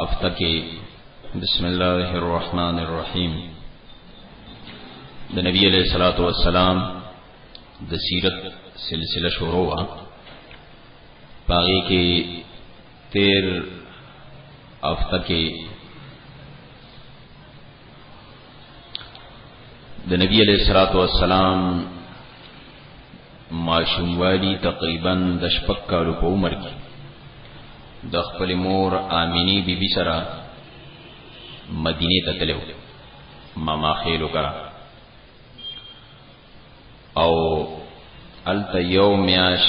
افتکی بسم الله الرحمن الرحیم د نبی علیہ الصلوۃ والسلام د سیرت سلسله شروع وا پاره کې تیر افتکی د نبی علیہ الصلوۃ والسلام ماشوموالی تقریبا د شپږ کالو په عمر کې د خپل مور امینی بیبي بی سره مدینه ته تلو ماما خېلو کرا او الته یو میاش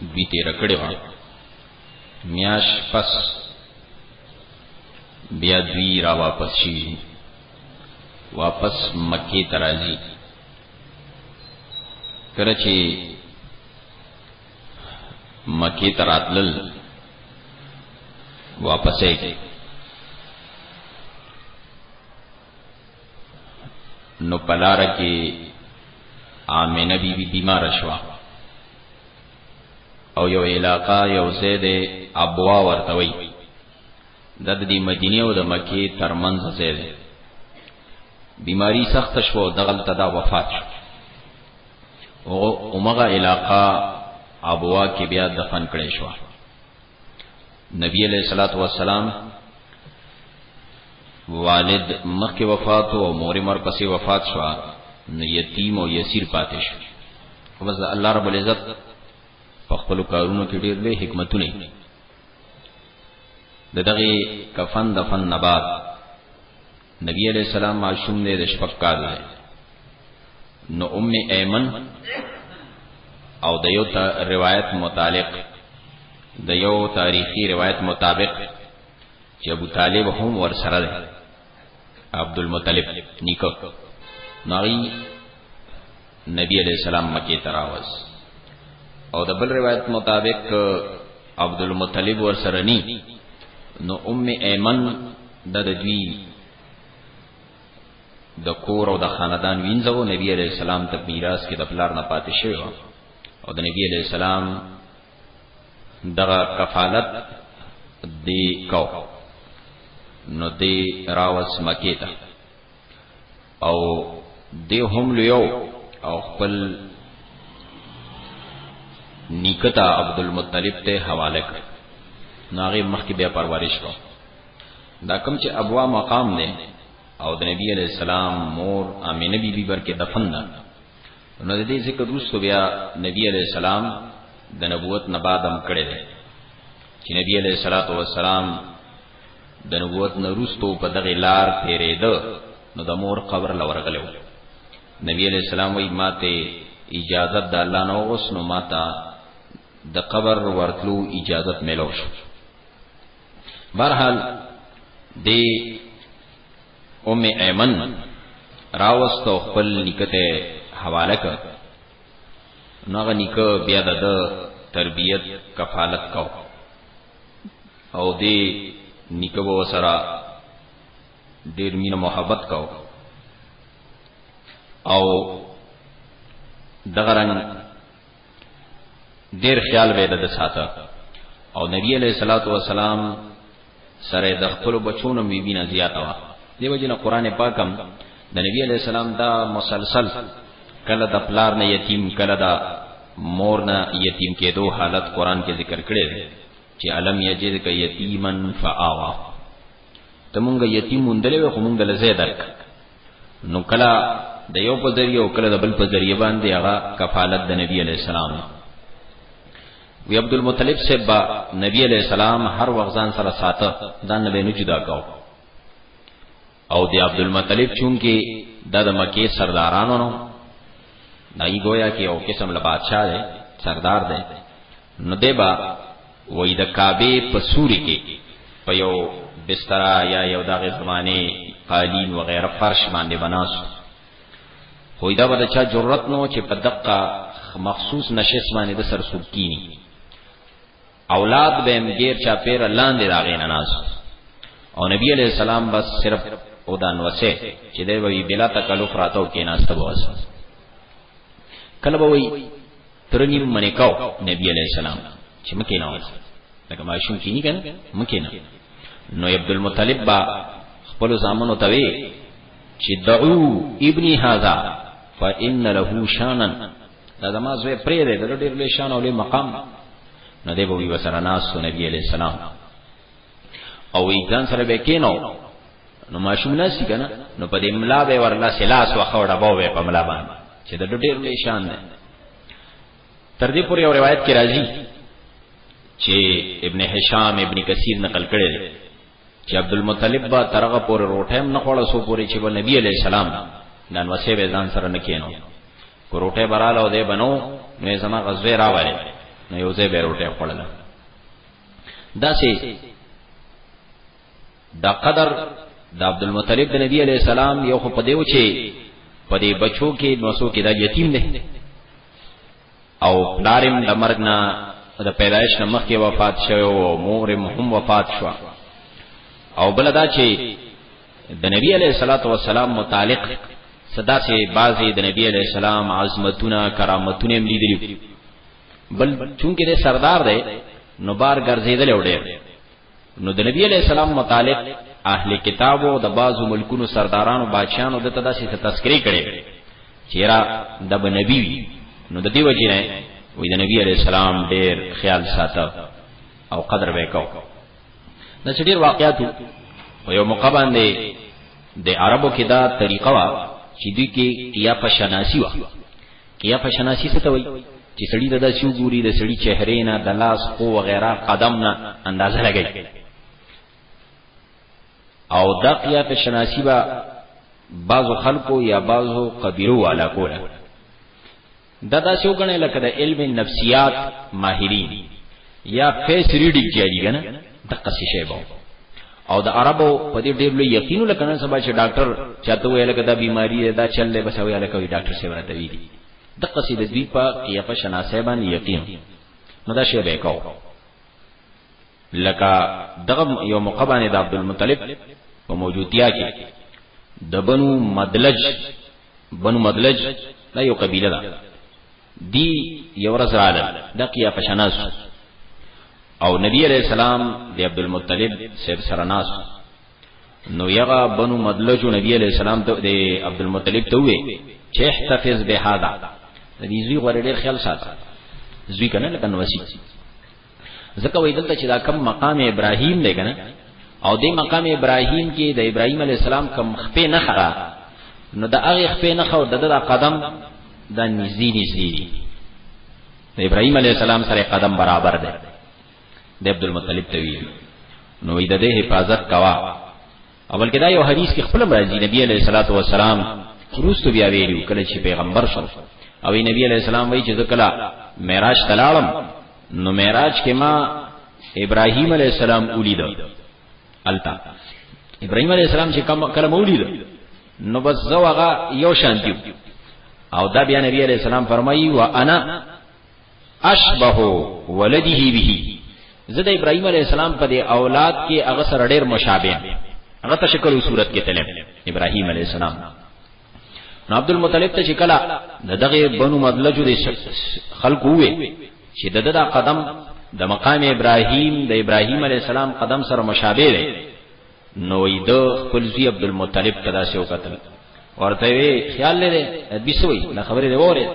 دوی تیر کړی و میاش پس بیا دوی را واپس شي واپس مکه ترازی کله چې مکه تراتل واپسې نو پلار کې آمنه بی بی بیمار شوا او یو علاقہ یو زید ابوا ورتوي د دې مدینه او د مکه ترمنځ زید بیماری سخت شو دغل تدا وفات شو او اومغه علاقہ ابوا کې بیا دفن کړي شو نبی علیہ الصلوۃ والسلام والد مخکې وفات او مور مر پسې وفات شو نو یتیم او یسیر پاتې شو بس الله رب العزت په خپل کارونو کې ډېر لوی حکمتونه د دغه کفن دفن نبات نبی علیہ السلام معصوم دی د شپږ کال دی نو ام ایمن او د یو روایت متعلق د یو تاریخي روایت مطابق چې ابو طالب هم ور سره دی عبد المطلب نیکو ناری نبی علیہ السلام مکی تراوس او د بل روایت مطابق عبد المطلب ور سره ني نو ام ایمن د دوی د کور او د خاندان وینځو نبی علیہ السلام ته میراث کې د پلار نه پاتې شوی او د نبی علیہ السلام دغه کفالت دی کو نو دی راوس مکی ته او دی هم لیو او خپل نیکتا عبدالمطلب ته حواله کړ ناغه مخکې بیا پرورش کړ دا کوم چې ابوا مقام دی او د نبی علی السلام مور امینه بی بی برکه دفن ده نو د دې ذکر وروسته بیا نبی علی السلام د نبوت نه بعد هم کړی دی چې نبی علی السلام د نبوت نه روستو په دغه لار تیرېده نو د مور قبر لورغلو نبی علیہ السلام وی ماته اجازه د الله نو غوس نو ماته د قبر ورتلو اجازه ملو شو برحال د ام ایمن راوست او خپل نکته حواله کړ نو غنیکه بیا د تربیت کفالت کو او دی نیکه به وسره ډیر مینه محبت کاو او دغه رنګ ډیر خیال به د ساته او نبی علیہ الصلوۃ والسلام سره د خپل بچونو میبینه زیاته وا دیو جن قران پاکم د نبی علیہ السلام دا مسلسل کله د پلار نه یتیم کله دا مورنا یتیم کېدو حالت قران کې ذکر کړی چې علم یجد ک یتیمن فآوا ته مونږ یتیم مونډلې خو مونږ له زیاده نو کلا د یو په ذریعہ او کله د بل په ذریعہ باندې هغه کفالت د نبی علی السلام وی عبد المطلب سے با نبی علیہ السلام هر وخت ځان سره ساته دا نه نه جدا کاو او دی عبد المطلب چونکی دا د مکه سردارانو نو دای گویا کې او قسم له بادشاہ دی سردار دی نو دیبا وای د کعبه په سوري کې په یو بستر یا یو دغه زمانه قالین و غیره فرش باندې بناس خو دا به چا جرأت نو چې په دقه مخصوص نشس باندې د سر سکینی اولاد به هم غیر چا پیر لاندې راغی نه ناس او نبی علیہ السلام بس صرف او دان وسه چې دی وی بلا تکلف راتو کې ناس ته وسه کله به وی ترنی منې کاو نبی علیہ السلام چې مکه نه وسه لکه ماشوم کې نه کنه مکه نه نو عبد المطلب با خپل زامنو ته وی چې دعو ابني هاذا فإن له شانا دا زما زوی پرې دی د ډېر لوی شان او لوی مقام نو دی به وي وسره ناس نبی علیہ السلام او وی ځان سره به کینو نو ماشوم ناسی کنه نو په دې ملا به ورلا سلاس وخوړه بوې په ملا باندې چې د ډېر لوی شان دی تر دې پورې یو روایت کې راځي چې ابن هشام ابن کثیر نقل کړی چې عبدالمطلب به تر هغه پورې روټۍ هم نه خوړه څو پورې چې به نبي علیه السلام نانوسی به ځان سره نه کینو که روټۍ به راله او دی به نه و نو یې زما غزوې راولې نو یو ځای به روټۍ خوړله داسې دا قدر د عبدالمطلب د نبی علیه السلام یو خو په دیو چې په دې بچو کې نوسو کې دا یتیم دی او پلارم د مرګ نه د پیدایش نه مخکې وفات شوی او مور هم وفات شو او بل دا چې د نبی علیه الصلاۃ والسلام متعلق صدا سي بعضي د نبی علیه السلام عظمتونه کرامتونه هم لیدلي بل چونکه د سردار دی نو بار ګرځیدل وړي نو د نبی علی السلام متعلق اهل کتاب او د بعضو ملکونو سردارانو بادشاہانو دته داسې تذکرې کړي چیرې د نبی نو د دې وجې نه وې د نبی علی السلام ډېر خیال ساته او قدر وکاو د څه ډېر واقعاتو او یو موقع باندې د عربو کې دا طریقه وا چې دوی کې یا په شناسی وا کیا په شناسی څه ته وای چې سړی د داسې وګوري د سړی چهره نه د لاس خو وغیرہ قدم نه اندازه لګي او د قیا په شناسی با بعضو خلکو یا بعضو قبیلو والا کوله دا داسې وګڼل لکه د علم نفسیات ماهرین یا فیس ریډینګ چاري کنه د قصې شی باو او د عربو په دې ډېر لوی یقین لکنه سبا چې ډاکټر چاته ویل کدا بیماری دا چل له بس ویل کوي ډاکټر سی ورته وی دي د قصې د دوی په یا په شناسه باندې یقین نو دا شی به کاو لکه دغه یو موقع باندې د عبد المطلب په موجودتیا کې د بنو مدلج بنو مدلج دا یو قبیله ده دی یو ورځ راغله د قیا په شناس او نبی علیہ السلام د عبد المطلب سیب سرناس نو یغا بنو مدلج نبی علیہ السلام ته د عبد المطلب ته وې چې احتفظ به هذا د دې زوی غوړې ډېر خیال ساته زوی کنه لکه نو وسی ځکه وې دلته چې دا کم مقام ابراهیم دی کنه او دې مقام ابراهیم کې د ابراهیم علی السلام کم خپې نه خره نو د هغه خپې نه خو د د قدم د نږدې نږدې د ابراهیم علی السلام سره قدم برابر دی د عبد المطلب تویل نو د دې حفاظت کوا او بلکې دا یو حدیث کې خپل راځي نبی علیه الصلاۃ والسلام روستو بیا ویلو کله چې پیغمبر شو او نبی علیه السلام وایي چې کله معراج تلاړم نو معراج کې ما ابراهیم علیه السلام ولید التا ابراهیم علیه السلام چې کوم کلم ولید نو بس زوغه یو شان دی او دا بیا نبی علیه السلام فرمایي وانا اشبه ولده به زه د ابراهيم عليه السلام په دې اولاد کې هغه سره ډېر مشابه هغه ته شکل او صورت کې تلم ابراهيم عليه السلام نو عبد المطلب ته شکل دغه بنو مدلجو دې خلق وې چې دغه قدم د مقام ابراهيم د ابراهيم عليه السلام قدم سره مشابه دی نو یې د خپل زوی عبد المطلب تداسې وکتل ورته وی خیال لري بيسوي نه خبره دی وره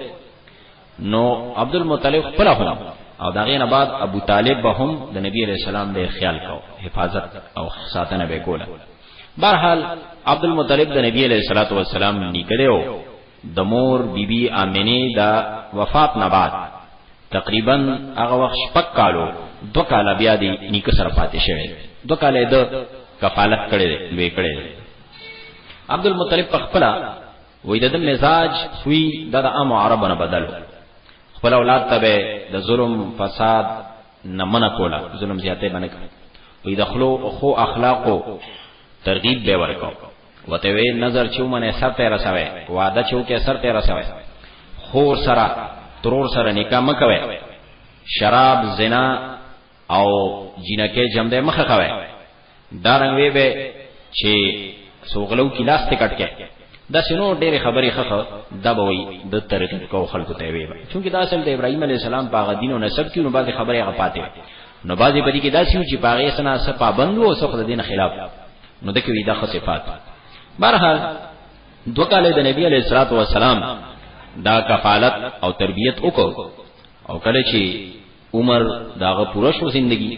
نو عبد المطلب خپل هم او دا غینه بعد ابو طالب به هم د نبی علیہ السلام ډیر خیال کو حفاظت او ساتنه به کوله برحال عبد المطلب د نبی علیہ الصلوۃ والسلام نکړیو د مور بیبي بی امنه دا وفات نه بعد تقریبا هغه وخت شپک کالو دو کال بیا دی نیک سره پاتې شوی دو کال د کفالت کړي وی کړي عبد المطلب په خپل وې د مزاج خوې د عام عربو نه بدل خپل اولاد ته د ظلم فساد نه منع کولا ظلم زیاته باندې کوي وې د خلو خو اخلاقو ترغیب به ورکو وته وې نظر چې مونږه سر ته رسوي وعده چې کې سر ته رسوي خور سره ترور سره نکاح مکوي شراب زنا او جنکه جم ده مخه کوي دا رنګ وی به چې سوغلو کې لاس ته کټ کې دا شنو ډېر خبرې خخه دا به وي د طریقې کو خلکو ته وي چونکه دا اصل د ابراهيم عليه السلام په غدین او نسب کې نو بعضي خبرې هغه پاتې نو بعضي په دې کې دا شیو چې باغې سنا سره پابند وو سره د دین خلاف نو د کوي دا خصفات بهرحال دو کاله د نبی عليه الصلاه والسلام دا کفالت او تربيت وکړو او کله چې عمر داغه پوره شو زندگی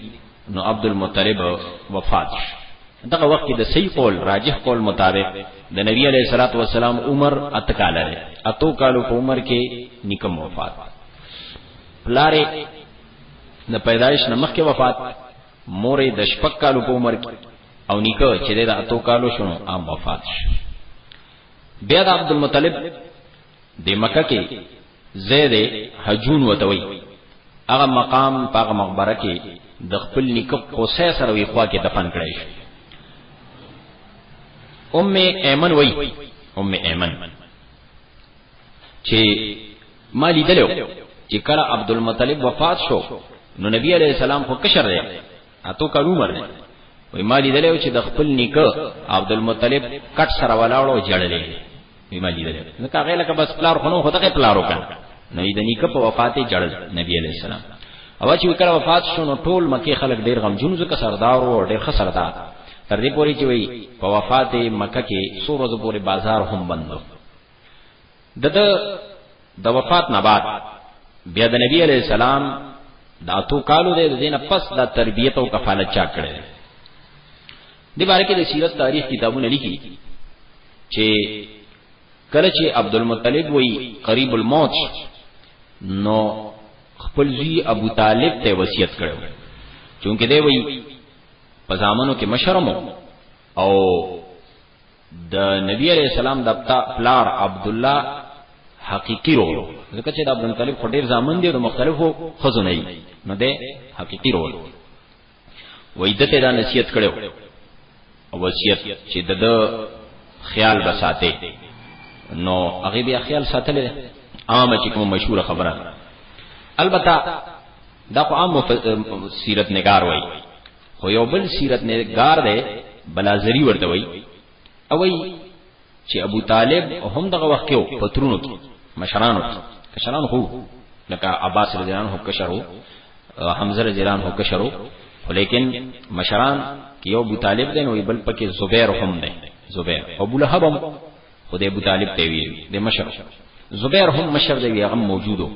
نو عبد المطلب وفات شو دغه وخت د صحیح قول راجح قول مطابق د نبی علیہ الصلوۃ والسلام عمر اتکاله ده اتو کالو په عمر کې نکم وفات پلاره د پیدایش نمخ کې وفات مورې د شپک کالو په عمر کې او نیکه چې د اتو کالو شنو عام وفات شو بیا د عبد المطلب د مکه کې زید حجون وتوي هغه مقام په هغه مقبره کې د خپل نیکه قصې سره وی خوا کې دفن کړی شو ام ایمن وای ام ایمن چې ما لیدلو چې کله عبد المطلب وفات شو نو نبی علیہ السلام خو کشر دی اتو کال عمر دی وای ما لیدلې چې د خپل نیکه عبدالمطلب کټ سره ولاړو جړلې وای ما لیدلې نو کاغه لکه بس پلار خونو خو دغه پلار وکړ نو د نیکه په وفات جړل نبی علی السلام او چې وکړه وفات شو نو ټول مکه خلک ډیر غمجن زکه سردار وو ډیر ښه سردار تر دې پوري چې وای په وفات مکه کې سور ورځې پورې بازار هم بندو د ده د وفات نه بعد بیا د نبی علی السلام د اتو کالو د دینه پس د تربیت او کفالت چا کړی دی باندې کې د سیرت تاریخ کتابونه لیکي چې کله چې عبد المطلب وای قریب الموت نو خپل زی ابو طالب ته وصیت کړو چونکه دی وای په زامنو کې مشرمو او د نبی علیہ السلام د پلار عبد الله حقيقي رول ځکه چې د عبد المطلب خو ډیر ځامن دي د مختلفو خزو نه نو ده حقيقي رول وېدته دا نصیحت کړو او وصیت چې د خیال بساته نو هغه بیا خیال ساتل عامه چې کوم مشهور خبره البته دا خو عام سیرت نگار وایي خو یو بل سیرت نه گار دی بلازری ورته وای او وای چې ابو طالب هم دغه وخت یو پترونو کې مشرانو کشرانو هو لکه عباس رضی الله عنه کشرو حمزه رضی الله عنه کشرو ولیکن مشران کې یو ابو طالب دی نو بل پکې زبیر هم دی زبیر ابو لهب هم خدای ابو طالب ته ویل د مشر زبیر هم مشر دی هغه موجودو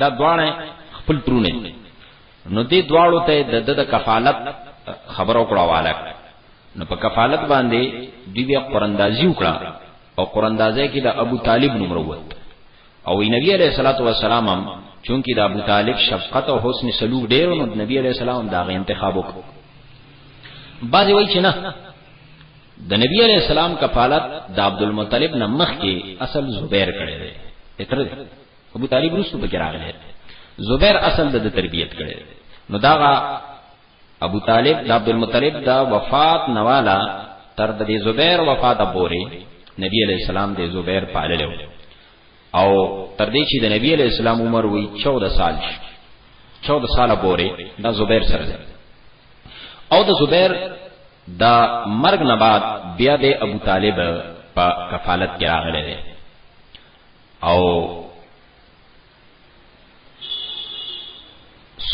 دا دواړه خپل ترونه دي نو دې دواړو ته د د کفالت خبر او کړه والک نو په کفالت باندې دی بیا قراندازي وکړه او قراندازه کې د ابو طالب نوم وروت او نبی عليه الصلاه والسلام هم چونکی د ابو طالب شفقت او حسن سلوک ډېر نو نبی عليه السلام دا غي انتخاب وکړ بعضی وای چې نه د نبی عليه السلام کفالت د عبد المطلب نه مخ کې اصل زبیر کړي دی اتر ابو طالب روسو پکې راغلی زبیر اصل د تربیت کړي نو دا ابو طالب د عبد المطلب دا وفات نوالا تر د زبیر وفات پورې نبی علیہ السلام د زبیر پاللو او تر دې چې د نبی علیہ السلام عمر وی 14 سال شي 14 سال پورې دا زبیر سره دی او د زبیر دا مرګ نه بعد بیا د ابو طالب په کفالت کې راغلی دی او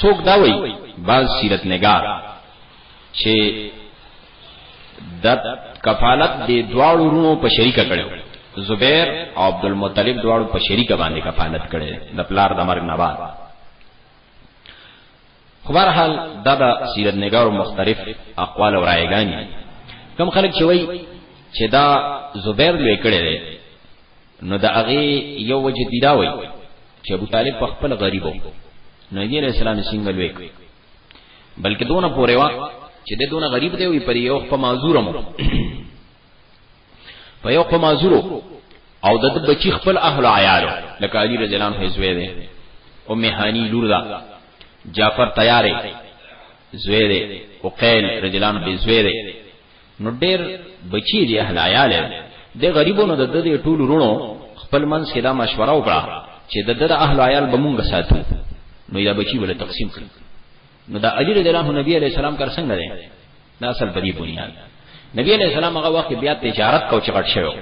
څوک دا وایي بعض سیرت نگار چې د کفالت د دواړو رونو په شریکه کړو زبیر او عبد المطلب دواړو په شریکه باندې کفالت کړي د پلار د مرګ نه بعد خو بهرحال دا د سیرت نگارو مختلف اقوال او رایګانی کم خلک چې وایي چې دا زبیر لوی کړي نو دا هغه یو وجه دی دا وای چې ابو طالب په خپل غریب وو نو یې رسول الله څنګه لوي بلکې دونه پورې وا چې د دونه غریب دی وي پر یو په معذور مو په یو په معذور او د بچی خپل اهل عیال لکه علی رضی الله عنه زوی دی او مهانی لور دا جعفر تیارې زوی دی او قیل رضی الله عنه زوی دی نو ډېر بچی دی اهل عیال د غریبونو د دې ټولو رونو خپل منځ کې دا مشوره وکړه چې د دغه اهل عیال به مونږ ساتو نو یا بچی ول تقسیم کړ نو دا علی رضی الله نبی علیہ السلام کار څنګه دی دا اصل په دې بنیاد نبی علیہ السلام هغه وخت بیا تجارت کو چې غټ شوی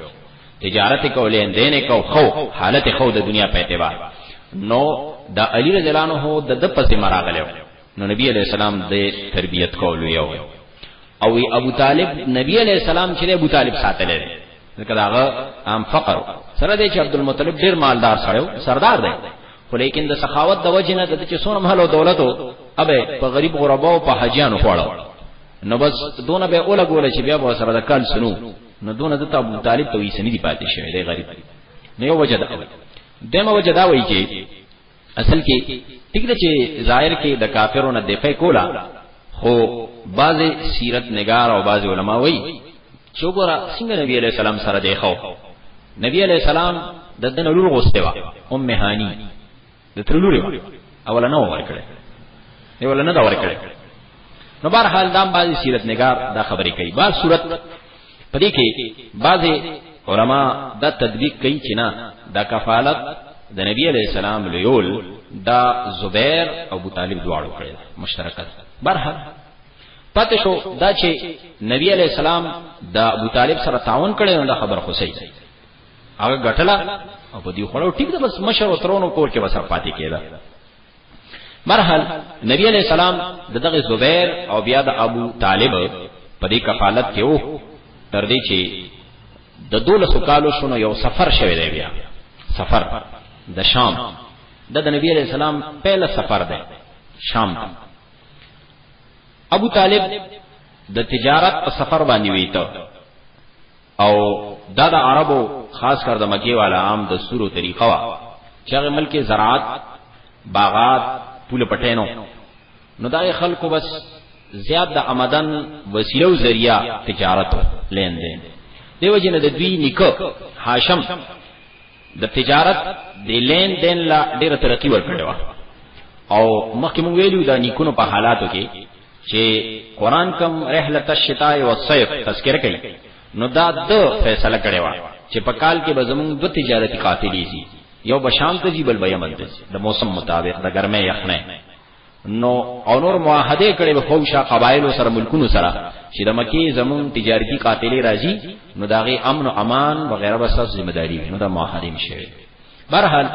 تجارت کو لین دین کو خو حالت خو د دنیا په اعتبار نو دا علی رضی الله عنه د د پسې مراغله نو نبی علیہ السلام د تربیت کولو یو او وی ابو طالب نبی علیہ السلام چې ابو طالب ساتل دی ځکه داغه عام فقر سره دی چې عبد المطلب ډیر مالدار سره سردار دی خو لیکن د سخاوت د وجنه د چې سونه مهلو دولت او ابه په غریب غربا او په حاجیانو خوړو نو بس دونه به اوله ګوله چې بیا به سره د کال سنو نو دونه د ابو طالب ته وی سنې دی پاتې شوی دی غریب نه یو وجه دا دمه وجه دا وایي چې اصل کې ټیک ده چې ظاهر کې د کافرو نه دفاع کولا خو بعض سیرت نگار او بعض علما وایي چې وګوره څنګه نبی علی السلام سره دی خو نبی علی السلام د دن لور غوسته وا ام هانی د تر لور اوله نه ورکړه دی ولا نه دا ورکړه نو بهر حال دام بعضی سیرت نگار دا خبرې کوي بهر صورت پدې کې بعضي علما دا تطبیق کوي چې نه دا کفالت د نبی علی السلام لیول دا زبیر او ابو طالب دواړو کړی مشترکت برحال پته شو دا چې نبی علی السلام د ابو طالب سره تعاون کړي نو دا خبر خو صحیح دی هغه غټلا او په دې خړو ټیک ده بس مشر او ترونو کور کې وسه پاتې کېده مرحل نبی علیہ السلام دغه زبیر او بیا د ابو طالب په دې کفالت کې وو تر دې چې د دولس کالو شنو یو سفر شوی دی بیا سفر د شام د دا نبی علیہ السلام پهل سفر دی شام ته ابو طالب د تجارت په سفر باندې ویته او دا د عربو خاص کر د مکی والا عام د سورو طریقه وا چې هغه ملک زراعت باغات پوله پټینو نو دا خلکو بس زیات د آمدن وسیله او ذریعہ تجارت لین دین دیو جن د دوی نکو هاشم د تجارت د لین دین لا ډیره ترقی ورکړې و او مخکې مونږ ویلو دا نیکونو په حالاتو کې چې قران کوم رحله الشتاء او الصيف تذکرہ کوي نو دا د فیصله کړي وا چې په کال کې به زمونږ د تجارتي قافلې زی یو بشام ته جی بل به یمن ته د موسم مطابق د ګرمه یخنه نو او نور معاهده کړي به خوشا قبایل سره ملکونو سره چې د مکی زمون تجارتي قاتلې راځي نو داغه امن او امان وغیرہ بس ذمہ داری نو دا معاهده مشه برحال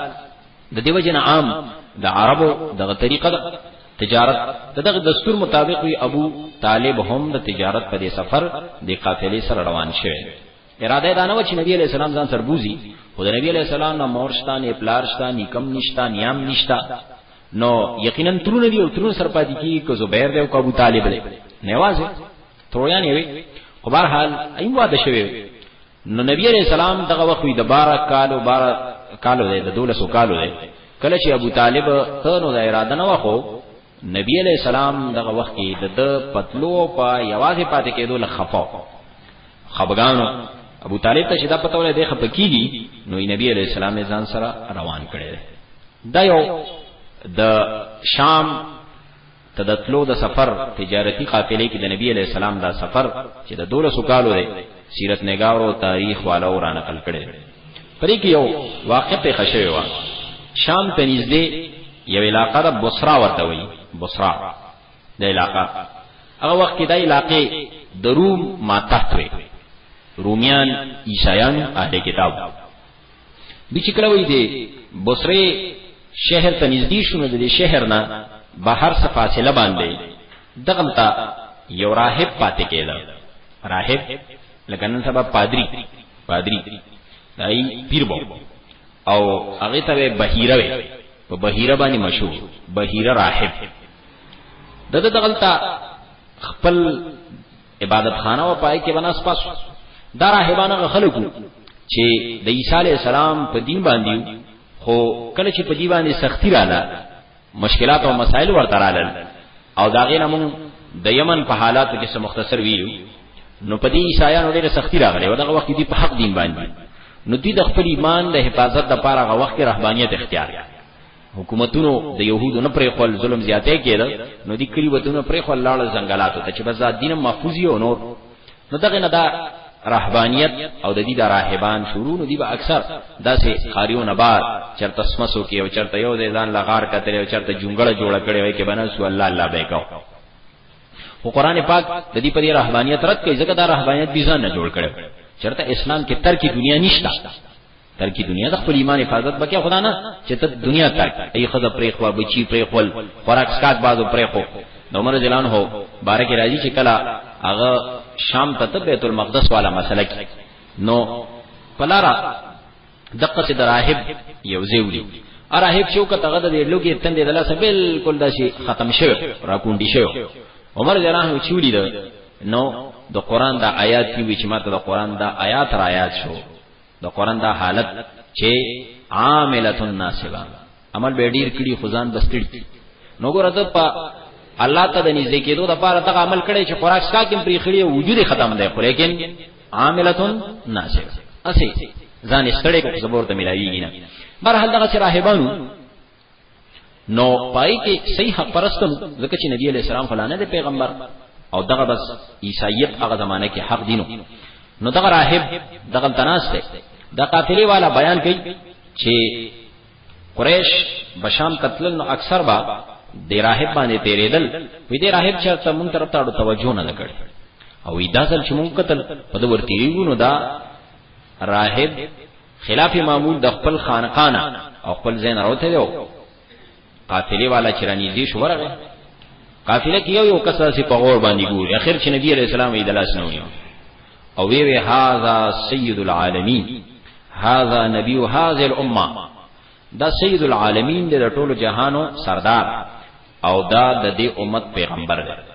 د دیو جن عام د عربو دغه طریقه ده تجارت دغه دستور مطابق وی ابو طالب هم د تجارت په دې سفر د قافلې سره روان شوی اراده دا نه و چې نبی علی السلام ځان سربوزي خو د نبی علی السلام نه مورشتان پلارشتان نکم نشتا نیام نشتا نو یقینا ترونه دی او ترونه سرپاتې کی کو زبیر دی او ابو طالب دی نه وازه ترویان یې وي خو بهر حال ایم واده شوی نو نبی علیہ السلام دغه وخت د 12 کالو 12 کالو دی د 12 کالو دی کله چې ابو طالب ته نو د اراده نه وخو نبی علیہ السلام دغه وخت کې د پتلو په یوازې پاتې کېدو له خفاو خبګانو ابو طالب ته شدا پته ولې د خپکیږي نو نبی علیہ السلام ځان سره روان کړي دا یو د شام ته د تلو د سفر تجارتي قافلې کې د نبي علیه السلام دا سفر چې د دولسو کالو دی سیرت نګارو تاریخ والو را نقل کړی دی په دې کې یو واقع پېښه شوې وه شام ته نږدې یو علاقه ده بصرا ورته وایي بصرا د علاقه هغه وخت کې د علاقې د روم ماتحت وي رومیان عیسایان اهل کتاب د چې کله وې دي بصری شهر ته نږدې شونه د شهر نه بهر څخه فاصله باندې دغم ته یو راهب پاتې کېده راهب لکه نن سبا پادری پادری دای پیر بو او هغه ته بهیره وي په بهیره باندې مشهور بهیره راهب دغه دغلطه خپل عبادت خانه او پای کې بنا سپاس دا راهبانه خلکو چې د عیسی علی السلام په دین باندې خو کله چې په دی باندې سختی رااله مشکلات او مسائل ورته رااله او دا غینه مون د یمن په حالاتو کې څه مختصر ویلو نو په دې عیسایانو ډېره سختی راغله او دغه وخت دی په حق دین باندې نو دوی د خپل ایمان د حفاظت لپاره هغه وخت رهبانيت اختیار کړ حکومتونو د يهودو نه پرې خپل ظلم زیاتې کېده نو دي کلی وتونه پرې خپل لاړ زنګلاتو ته چې بس دین محفوظ یو نور نو دغه نه دا رهبانیت او د دې د راهبان شروع نو دي به اکثر داسې قاریون بار چرته سمسو کې او چرته یو ځان لغار کتل او چرته جونګړه جوړه کړي وای کې بنا سو الله الله به کو خو قران پاک د دې پرې رهبانیت رد کوي ځکه دا رهبانیت بيزان نه جوړ کړي چرته اسلام کې تر کې دنیا نشته تر کی دنیا د خپل ایمان حفاظت بکې خدا نه چې ته دنیا تک ای خدا پرې خو بچی پرې خپل خوراک سکات بازو پرې خو نو عمر جلان هو بارک راځي چې کلا هغه شام ته بیت المقدس والا مسله کی نو پلارا دقه چې دراهب یو زیولی اراهب شو کته غد دې لوګي تندې دلا سه بالکل داسي ختم شوی را کوندي شوی عمر جلان چولی ده نو د قران دا آیات کی وچ ماته د قران دا آیات را آیات شو د قران دا حالت چې عامله ناسبه عمل به ډیر کړي خزان بس کړي نو ګور ته په الله ته د نږدې کېدو د پاره ته عمل کړي چې خوراک سکا کې پرې خړي وجود ختم دی خو لیکن عامله ناسبه اسی ځان ستړي کو زبور ته ملایږي نه بهرحال دغه راهبانو نو پای کې صحیح حق پرستم ځکه چې نبی علی السلام فلانه د پیغمبر او دغه بس عیسایت هغه زمانه کې حق دینو نو دغه راهب دغه تناس ته د قافلې والا بیان کوي چې قریش بشام قتل نو اکثر با د راهب باندې تیرېدل وې د راهب چرته مونږ طرف ته توجه نه کړ او دا ځل چې مونږ قتل په دور تیریږو نو دا راهب خلاف معمول د خپل خانقانه او خپل زین راوته یو قافله والا چرانی دې شو ورغه قافله کې یو یو کس سي په غور باندې ګوري اخر چې نبی عليه السلام یې دلاس نه ونیو او وی وی هاذا سید العالمین هاذا نبی هاذه الامه دا سید العالمین د ټولو جهانو سردار او دا د دې امت پیغمبر دی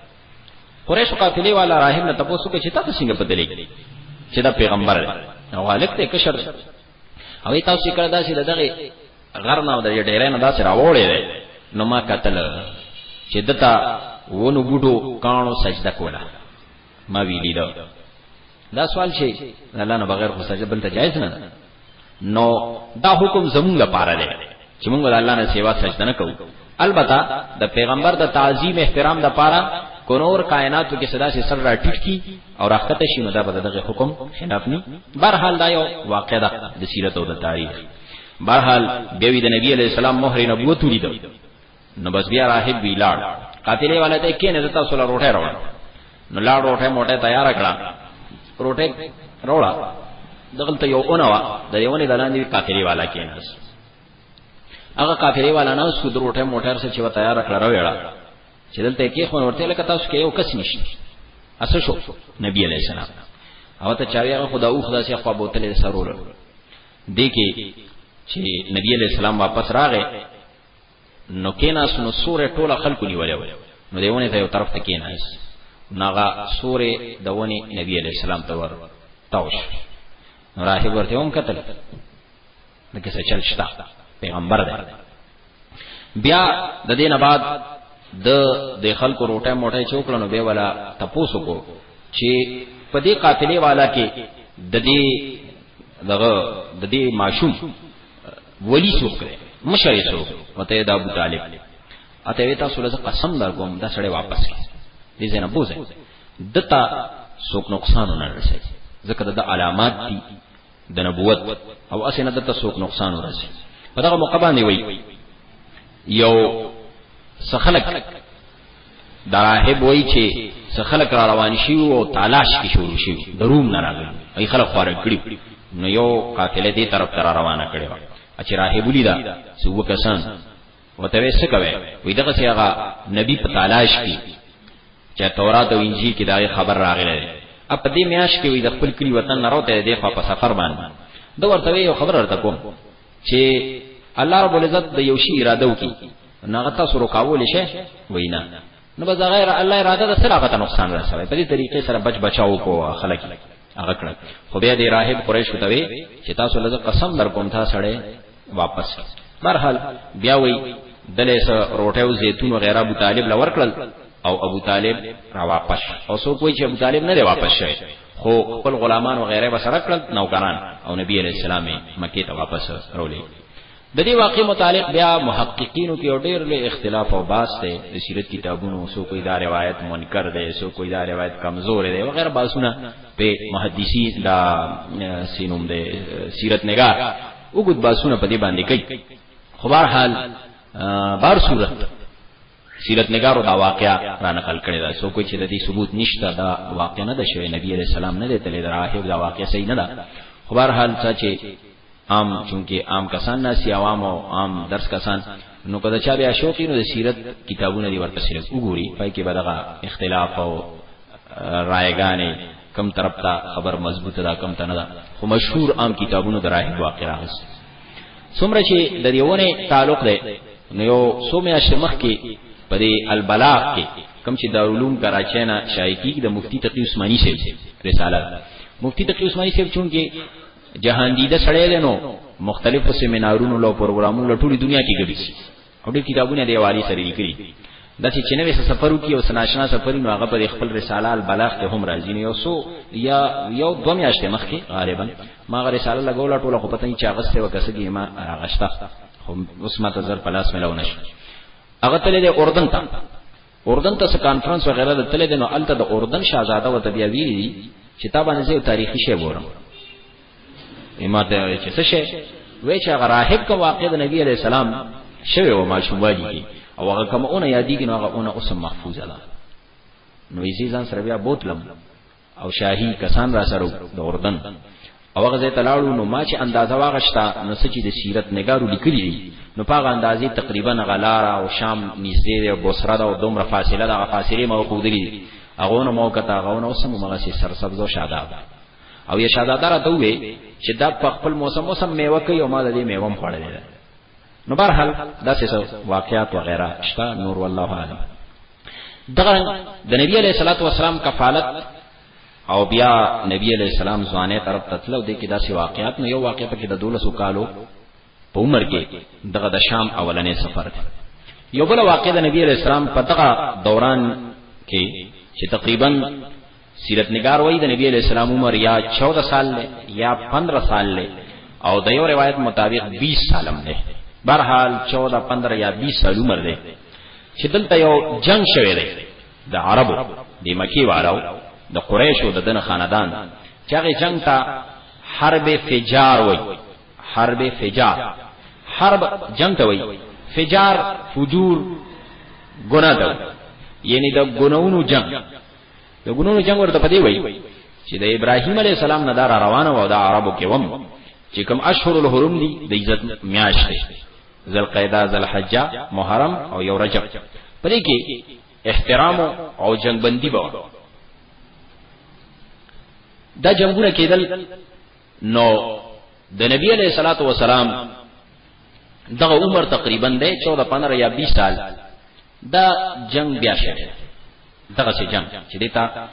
قریش قافلې والا راهب نه تاسو کې چې تاسو څنګه په دلیګ چې دا پیغمبر دی او الک ته کشر او تاسو کړه دا چې دغه غرنا او د ډیرې نه دا سره وړې دی نو ما قتل چې دتا ونو بوټو کانو سجده کولا ما ویلی دا دا سوال شي الله نه بغیر خو سجده بل ته جایز نه ده نو دا حکم زمون لپاره دی چې موږ الله نه سیوا سجده نه کوو البته د پیغمبر د تعظیم احترام د پاره کونور کائناتو کې صدا سي سر را ټیټ کی او راخته شي نو دا به دغه حکم خلاف نه برحال دا یو واقع ده د سیرت او د تاریخ برحال بیوی د نبی علی السلام مهر نبوت ولیدو نو بس بیا راهب وی لاړ قاتلې والا ته کینې د تاسو له روټه راوړ نو لاړ روټه موټه تیار کړه روټه روړه دغل ته یو اونه وا د یوونه دلاندې قاتلې والا کیناس هغه قاتلې والا نه سو د روټه موټر سره چې و تیار کړه راوړه چې دلته کې خو ورته لکه تاسو کې یو کس نشته اسه شو نبی علیہ السلام او ته چاوی هغه خدا او خدا سي خو بوتلې سرور دي کې چې نبی علیہ السلام واپس راغې نو کیناس نو سورې ټوله خلکو نیولې و نو دیونه ته یو طرف ته کیناس ناغه سورې دونی نبی علی السلام ته ور تاوش نو راهب ورته هم قتل دغه څه چل شتا پیغمبر دی بیا د دینه بعد د د خلکو روټه موټه چوکلنو به ولا تپوسو کو چې په دې قافلې والا کې د دې دغه د دې ماشوم ولی څوک دی مشر یې څوک وته دا ابو طالب اته وی تاسو له قسم در کوم دا سړی واپس کی دې زنه بوزه دتا څوک نقصان نه رسي ځکه دا علامات دي د نبوت او اسنه دتا څوک نقصان ورسي په دغه موقع باندې وی یو سخلک دراهب وای چې څه خلک را روان شي او تلاش کې شروع شي د روم نه راغلي ای خلک خور کړی نو یو قافله دې طرف ته روانه کړي وا چې راهب لیدا څو کسان وته وې څه کوي وې دغه څه هغه نبی په تلاش کې چې تورات او انجیل کې دا خبر راغله اپ دې میاش کې وې د خپل کلی وطن نه راوته دې خو په سفر باندې دا ورته یو خبر ورته کوم چې الله رب العزت د یو شی اراده وکي نو هغه تاسو رکاول شي وینا نو بس غیر الله اراده ده سره غته نقصان رسوي په دې طریقې سره بچ بچاو کو خلک هغه کړ خو بیا دې راهب قریش ته وی چې تاسو لږ قسم در کوم تھا سړې واپس مرحل بیا وی دلې سره روټه او زيتون وغیرہ ابو طالب لور کړل او ابو طالب را واپس او سو کوئی چې ابو طالب نه دی واپس شوی خو خپل غلامان وغیرہ وسره کړل نوکران او نبی علیہ السلام مکه ته واپس رولې د دې واقع متعلق بیا محققینو کې ډېر لوی اختلاف او باس دی د سیرت کتابونو سو کوئی دا روایت منکر دی سو کوئی دا روایت کمزور دی وغیرہ باسونه په محدثین دا سینوم دی سیرت نگار وګد باسونه په دې باندې کوي خو بهر حال بار صورت سیرت نگارو دا واقعا را نقل کړی دا سو کوئی چې د دې ثبوت نشته دا واقع نه ده شوی نبی عليه السلام نه دی تللی دا راهب دا واقع صحیح نه ده خو بهر حال چې عام چونکی عام کسان ناسی عوام او عام درس کسان نو کله چا بیا شوقی نو د سیرت کتابونه دی ورته سره وګوري پای کې بدغه اختلاف او رایګانې کم طرف ته خبر مضبوط ده کم ته نه ده خو مشهور عام کتابونو دراهب واقع راغس څومره چې د دیونه تعلق ده نو یو سومیا شمخ کې په دې البلاغ کې کم چې دارالعلوم کراچۍ نه شایع کیږي د مفتی تقی عثماني شه رساله مفتی تقی عثماني شه چونګې جهان دیده سړی دی نو مختلفو سیمینارونو لو پروګرامونو له ټولې دنیا کې ګډي شي او ډېر کتابونه دی والی سره لیکلي دا چې چنوي سفرو کې او سناشنا سفر نو هغه پر خپل رساله البلاغ ته هم راځي نو سو یا یو دوه میاشتې مخکې غالبا ما غره رساله لګوله ټوله خو پته نه چې هغه څه وکړي ما راغشتا هم اوس ما ته زر پلاس ملو نشي هغه تل د اردن ته اردن ته څه کانفرنس وغیرہ د تلې دنو الته د اردن شاهزاده وته بیا ویلي چې تا باندې یو تاریخي شی وره اماته چې څه شی وې چې هغه راهب کو واقع د نبی علی السلام شوی و ما شوماجی او هغه کومه اون یادېږي نو هغه اون اوس محفوظه ده نو یې ځان سره بیا بوتلم او شاهي کسان را سره د اردن او هغه ځای تلاړو نو ما چې اندازه واغشتا نو سچې د سیرت نګارو لیکلي دي نو پاغه اندازې تقریبا غلاره او شام نږدې ده او بصره ده او دومره فاصله ده فاصله ما خو دي هغه نو مو کته هغه نو سم مغه سي سرسبز او شاداب او یا شاداب دره ته وي چې دا په خپل موسم موسم میوه کوي او ما د دې میوه هم خوړلې ده نو بهرحال دا څه واقعیات وغیرہ شته نور والله اعلم دغه د نبی علیہ الصلوۃ والسلام کفالت او بیا نبی علیہ السلام ځوانه طرف تتلو د کې داسې واقعات نو یو واقعې په کې د 12 کالو په عمر کې دغه د شام اولنې سفر دی یو بل واقع د نبی علیہ السلام په دغه دوران کې چې تقریبا سیرت نگار وایي د نبی علیہ السلام عمر یا 14 سال دی یا 15 سال دی او د یو روایت مطابق 20 سال هم دی برحال 14 15 یا 20 سال عمر دی چې دلته یو جنگ شوی دی د عربو د مکی والو د قریشو د دن خاندان چې هغه جنگ ته حرب فجار وایي حرب فجار حرب جنگ ته وایي فجار فجور ګناه ده یعنی د ګناونو جنگ د ګونو جنگ ورته پدی وای چې د ابراهیم علی السلام نه دار روانه و د عربو کې وم چې کوم اشهر الحرم دي د عزت میاش دي ذوالقعده ذوالحجه محرم او یو رجب پدې کې احترام او جنگ بندي به دا جنگونه کېدل نو د نبی علیہ الصلوۃ والسلام دغه عمر تقریبا دی 14 15 یا 20 سال دا جنگ بیا شوه دغه سي جنگ چې دیتا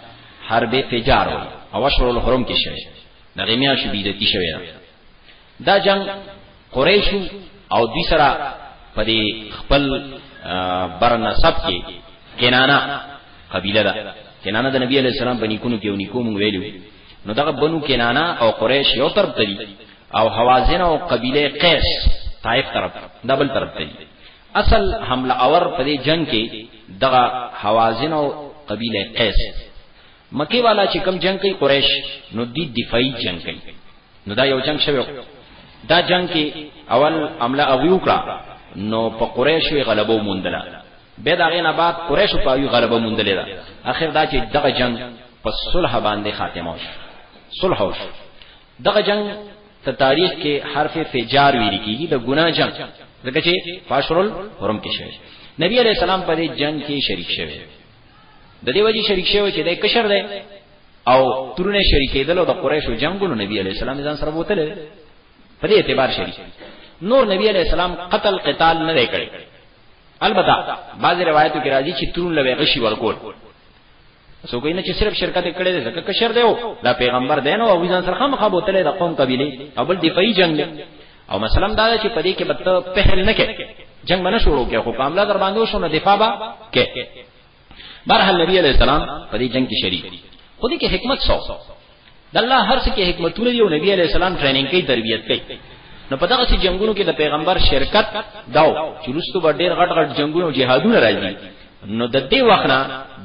حرب فجار و او اشهر الحرم کې شوه دغه میا شو بیزتی شوه دا جنگ قریش او دوی سره په دې خپل برنسب کې کنانا قبیله ده کنانا د نبی علی السلام بنی کونو کې ونی کوم ویلو نو دغه بنو کنانا او قریش یو طرف ته او حوازن او قبیله قیس طائف طرف دبل طرف ته اصل حمله اور په دې جنگ کې دغه حوازن او قبيله قیس مکی والا چې کم جنگ کوي قریش نو دی دفاعي جنگ کوي نو دا یو جنگ شوی دا جنگ کې اول عمله او یو کړه نو په قریشو غلبو موندله به دا غینه بعد قریشو په یو غلبو موندله دا اخر دا چې دغه جنگ په صلح باندې خاتمه وشو صلح وشو دغه جنگ ته تاریخ کې حرف فجار ویل کیږي د ګنا جنگ ځکه چې فاشرل حرم کې شوی نبی علی السلام په دې جنگ کې شریک شوی د دې وجه شریک شوی چې د کشر دی او ترونه شریکېدل او د قریشو جنگونو نبی علی السلام ځان سره بوتل په دې اعتبار شریک نور نبی علی السلام قتل قتال نه کړی البته بعض روایتو کې راځي چې ترون لوي غشي ورکول سو کوي نه چې صرف شرکت کړي دي ځکه کشر دی او دا پیغمبر دی نو او ځان سره خامخا بوتلې د قوم قبيله او بل دفاعي جنگ دی او مثلا دا چې په دې کې بت پهل نه کې جنگ باندې شروع کې خو کاملا در باندې شو نه دفاع با کې برحال نبی عليه السلام په دې جنگ کې شریک خو دې کې حکمت سو د الله هر څه کې حکمتونه دی او نبی علی السلام ټریننګ کوي تربیت کوي نو په دغه سي جنگونو کې د پیغمبر شرکت داو چې رستو به ډېر غټ غټ جنگونه او جهادونه راځي نو د دې وخت نه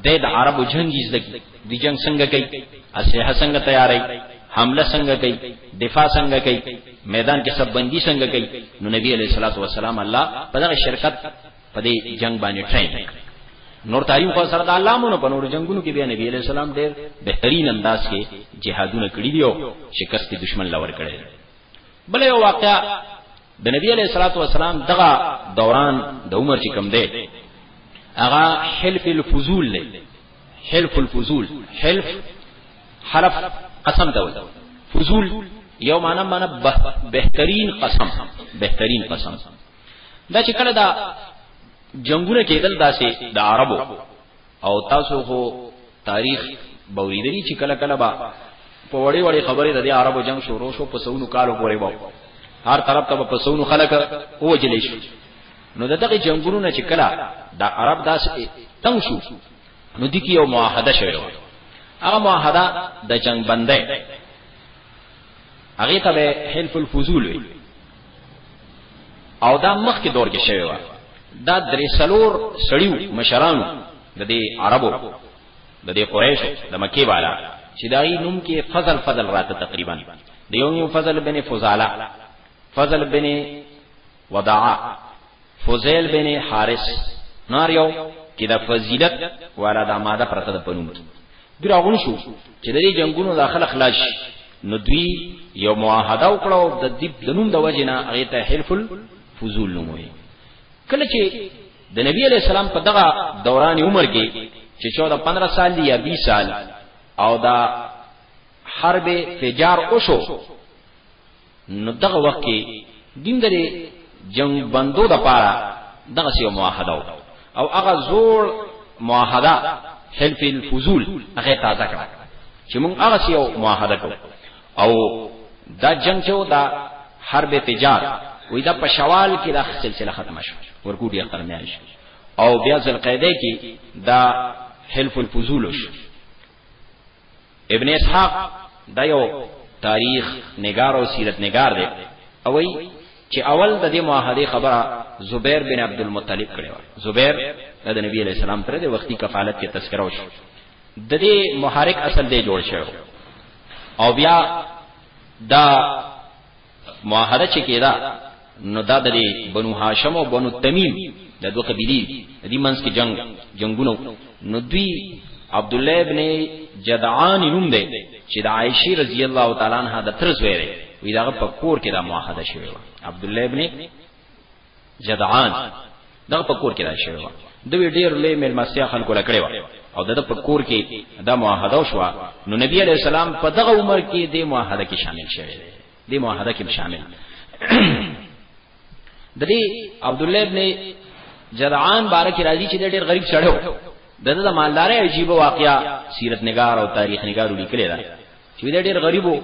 د عربو جنگ زده کی د جنگ څنګه کوي اسلحه څنګه تیارای حمله څنګه کوي دفاع څنګه کوي میدان کې سب بندي څنګه کوي نو نبی علیہ الصلوۃ والسلام الله په دغه شرکت په دې جنگ باندې ټریننګ نور تاریخ او سره د الله مونږ په نور جنگونو کې بیا نبی علیہ السلام ډېر بهترین انداز کې جهادونه کړی دی او شکست دشمن لور کړی بل یو واقعا د نبی علیہ الصلوۃ والسلام دغه دوران د عمر چې کم دی هغه حلف الفضول دی حلف الفضول حلف حلف قسم ته وایي فضول یو معنا معنا بهترین قسم بهترین قسم دا چې کله دا جنگونه کېدل داسې د عربو او تاسو خو تاریخ بوریدلی چې کله کله با په وړې وړې خبرې د عربو جنگ شروع شو په سونو کالو پورې وو هر طرف ته په سونو خلک وجلې شو نو دغه جنگونو نه چې کله د عرب داس تنگ شو نو د کی یو معاهده شوی و هغه معاهده د جنگ بندې هغه ته حلف الفضول وی او دا مخ کې دور کې شوی و دا درې سلور سړیو مشرانو د دې عربو د دې قریشو د مکی والا چې دای نوم کې فضل فضل راته تقریبا دیو یو فضل بن فضاله فضل بن وداع فضیل بن حارث نار یو کې د فضیلت والا د ماده پرته د پنوم کې دوی راغون شو چې د دې جنگونو داخله خلاص نو دوی یو معاهده وکړو د دې د نوم د وجنه هغه ته حلف الفضول نوم وي کله چې د نبی علی السلام په دغه دوران عمر کې چې 14 15 سال دی یا 20 سال او دا حرب فجار او شو نو دغه وخت کې دین درې جنگ بندو د پاره دغه سیو معاهده او هغه زوړ معاهده حلف الفضول هغه تازه کړه چې موږ هغه سیو معاهده کړو او دا جنگ چې دا حرب تجار وې دا په شوال کې دا سلسله ختمه شو ورکوټي اختر میاش او بیا ذل قاعده کې دا حلف الفضول شو ابن اسحاق دا یو تاریخ نگار او سیرت نگار دی او وی چې اول د دې معاهده خبره زبیر بن عبد المطلب کړی و زبیر د نبی علیہ السلام پر د وختي کفالت کې تذکرہ وشو د دې محرک اصل دی جوړ شو او بیا دا معاهده چې کېدا نو دا د بنو هاشم او بنو تمیم د دوه قبیلې د منځ کې جنگ جنگونو نو دوی عبد الله ابن جدعان نوم دی چې د عائشه رضی الله تعالی عنها د ترز ویری وی دا په کور کې دا معاهده شوی و عبد الله ابن جدعان دغه په کور کې را شوی و دوی ډیر لوی ملمستیا خلکو لکړې و او دغه په کور کې دا معاهده شو نو نبی علی السلام په دغه عمر کې د معاهده کې شامل شوی دی د معاهده کې شامل د دې عبد الله ابن جدعان بارک راضی چې ډیر غریب سړی و دغه مالدار عجیب واقعیا سیرت نگار او تاریخ نگار لیکلی دا چې دا ډېر غریبو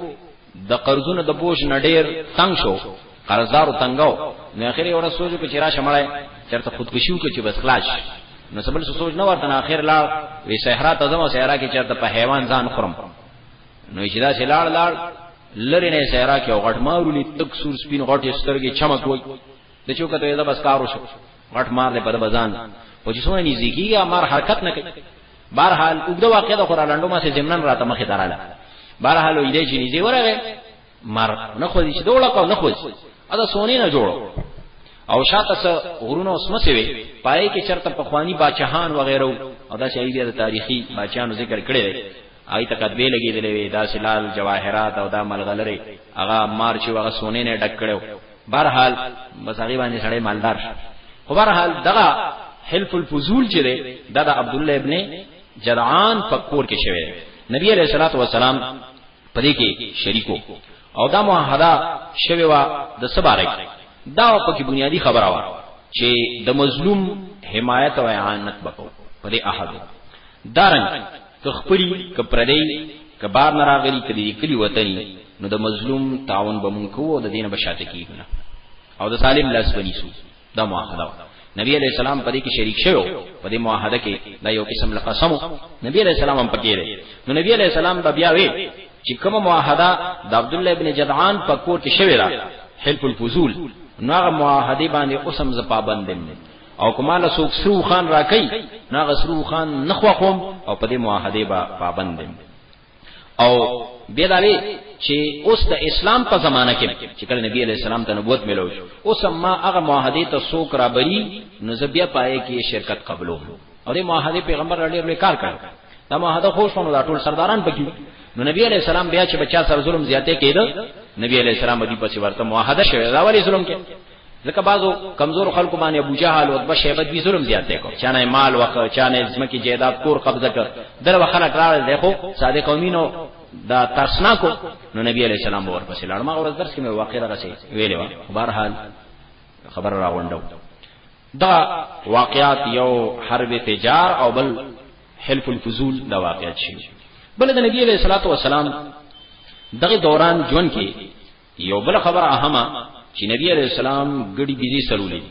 د قرضونو د بوج نه ډېر تنگ شو قرضدار تنگاو نو اخر یې ورسوځ کو چې را شمړای چرته خودکشیو کو چې بس خلاص نو سبل سوچ نه ورته اخر لا وی صحرا ته زمو صحرا کې چرته په حیوان ځان خورم نو چې دا سلاړ لاړ لری نه صحرا کې غټ مارولې تک سور سپین غټې سترګې چمک وای د چوکته یې دا بس کارو شو غټ مار دی په د بزان او چې څونه نږدې کیږي مار حرکت نه کوي بهرحال وګړه واقع د قران لنډو ما سه زمنن راته مخه دراله بهرحال وې دې چې نږدې ورغه مار نه خو دې چې دوړه کو نه خو دا سونی نه جوړو او شاته سه غرونه اوس مسه وي پای کې چرته پخوانی بادشاہان وغیرو او دا شاید د تاریخي بادشاہانو ذکر کړي هغه ته کتبې لګېدلې وي دا سلال جواهرات او دا ملغلري هغه مار چې هغه سونه نه ډک کړو بهرحال بس هغه باندې سړی مالدار شو خو بهرحال دغه حلف الفضول چې ده دا د عبد الله ابن جدعان فقور کې شوی نبی علیہ الصلوۃ والسلام پدې کې شریکو او دا معاهده شوی وا د سبارک دا په کې بنیادی خبره وا چې د مظلوم حمایت او اعانت وکړو پدې احد دارن که خپلی که پردی که بار نه راغلی که د کلی وطنی نو د مظلوم تعاون به مونږ کوو او د دینه به شاته کیږو نه او د ظالم لاس به نیسو دا معاهده وه نبی علیہ السلام په دې کې شریک شوی په دې معاهده کې دا یو قسم له قسم نبی علیہ السلام هم پکې دی نو نبی علیہ السلام به بیا وی چې کومه معاهده د عبد الله ابن جدعان په کور کې شوی را حلف الفضول نو هغه معاهده باندې اوسم ز پابندم او کما له سوک سرو خان راکې ناغه سرو خان نخوا قوم او په دې معاهده با پابند او بیا دا وی چې اوس د اسلام په زمانہ کې چې کله نبی علی السلام ته نبوت ملو شو اوس ما هغه معاهده ته سوک را بری نو زبیا پائے کې شرکت قبلو او دې معاهده پیغمبر علی الله کار کړ دا معاهده خو شونه دا ټول سرداران پکې نو نبی علی السلام بیا چې بچا سره ظلم زیاته کېده نبی علی السلام دې پسې ورته معاهده شوه دا ولی ظلم کې ځکه بعضو کمزور خلکو باندې ابو جهل او بشیبه دي ظلم زیات دی کو چانه مال وکړ چانه زمکي جیداد کور قبضه کړ در وخلک راغل دی خو ساده قومینو دا ترسنا کو نو نبی علی السلام ورپسې لاړ ما ورځ درس کې مې واقعي راغسي ویلې و بهر حال خبر راغونډو دا واقعات یو حرب تجار او بل حلف الفضول دا واقعات شي بل د نبی علیہ الصلوۃ والسلام دغه دوران ژوند کې یو بل خبر اهمه چې نبی علیہ السلام ګړي بيزي سرولې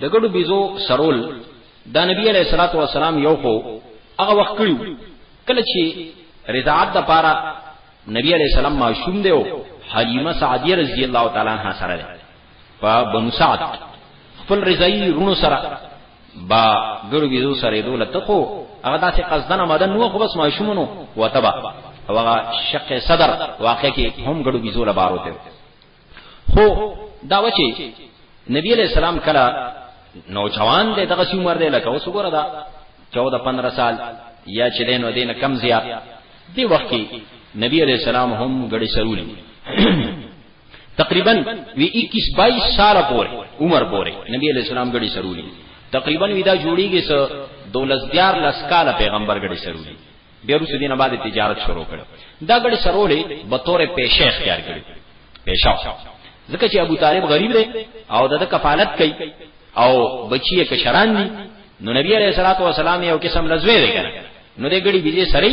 د ګړو بيزو سرول دا نبی علیہ الصلوۃ والسلام یو خو هغه وخت کړو کله چې رضاعت د پاره نبی علیہ السلام معصوم دیو حلیمه سعدیه رضی الله تعالی عنها سره ده په بنو سعد خپل رضای رونو سره با ګرو بيزو سره دوله تکو هغه داسې قصدن مدن نو خو بس ماشومونو وتبا او هغه شق صدر واقع کې هم ګړو بيزو لبارو ته خو دا وچی نبی علیہ السلام کله نوجوان دی دغه عمر دی لکه اوس وګوره دا 14 15 سال یا چې دینو دین کم زیات دی وخت کې نبی علیہ السلام هم ګړي سرولې تقریبا وی 21 22 سال پورې عمر پورې نبی علیہ السلام غړي سرولي تقریبا وی دا جوړیږي س دولس دیار لس کال پیغمبر غړي سرولي بیا روس دینه بعد تجارت شروع کړ دا غړي سرولي به تور پیشه اختیار کړ پیشه ځکه چې ابو طالب غریب دی او د کفالت کوي او بچی کشران دي نو نبی علیہ الصلوۃ والسلام یو قسم لزوی دی کنه نو دې ګړي بيزي سري